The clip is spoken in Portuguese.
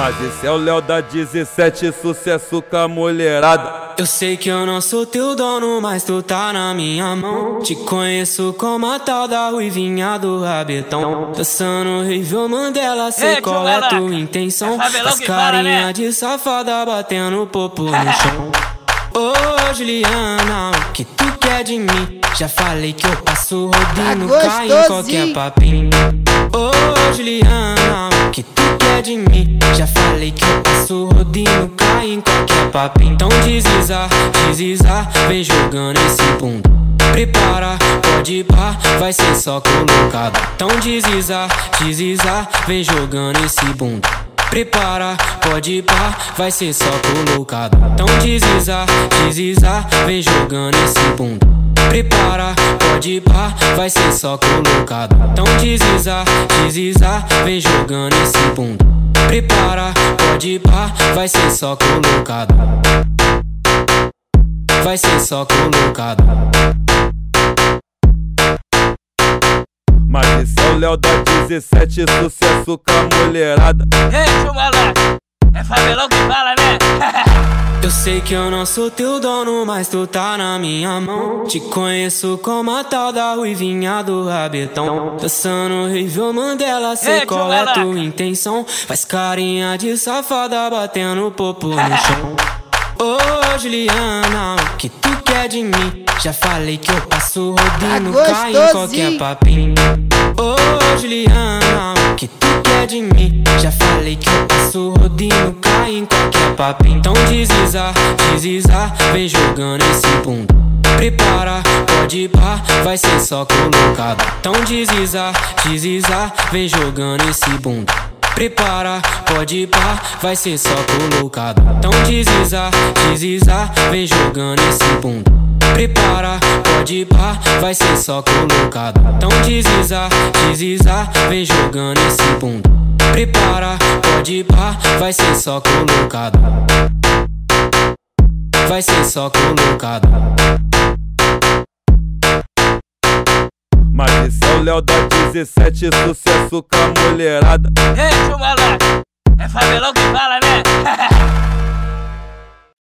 Mas esse é o Léo da 17, sucesso com a mulherada. Eu sei que eu não sou teu dono, mas tu tá na minha mão. Te conheço como a tal da ruivinha do rabetão. Dançando horrível Mandela, sei Ei, qual é tua intenção. É As fala, carinha né? de safada batendo popo no chão. Ô Juliana, o que tu quer de mim? Já falei que eu passo rodinho, Tá cai em qualquer papinho. Ô Juliana, de mim? Já falei que eu passo rodinho, cai em qualquer papinho. Então desliza, desliza, vem jogando esse bunda. Prepara, pode pá, vai ser só colocado. Então desliza, desliza, vem jogando esse bunda. Prepara, pode pá, vai ser só colocado. Então desliza, desliza, vem jogando esse bunda. Prepara, pode pá, vai ser só colocado. Então desliza, desliza, vem jogando esse bunda. Prepara, pode ir pá, vai ser só colocado. Vai ser só colocado. Mas esse é o Léo da 17, sucesso com a mulherada. Ei, Malaca. É favelão que fala, né? Eu sei que eu não sou teu dono, mas tu tá na minha mão. Te conheço como a tal da ruivinha do rabetão. Dançando horrível Mandela, sei Ei, qual é tua intenção. Faz carinha de safada batendo popo no chão. Ô Juliana, o que tu quer de mim? Já falei que eu passo rodinho, Tá cai em gostosinho. qualquer papinho. Rodinho, cai em qualquer papinho. Então desliza, desliza, vem jogando esse bunda. Prepara, pode pá, vai ser só colocado. Então desliza, desliza, vem jogando esse bunda. Prepara, pode pá, vai ser só colocado. Então desliza, desliza, vem jogando esse bunda. Prepara, pode pá, vai ser só colocado. Então desliza, desliza, vem jogando esse bunda. Prepara, pode pá, vai ser só colocado. Vai ser só colocado. Mas esse é o Léo da 17, sucesso com a mulherada. Ei, Malaca. É favelão que fala, né?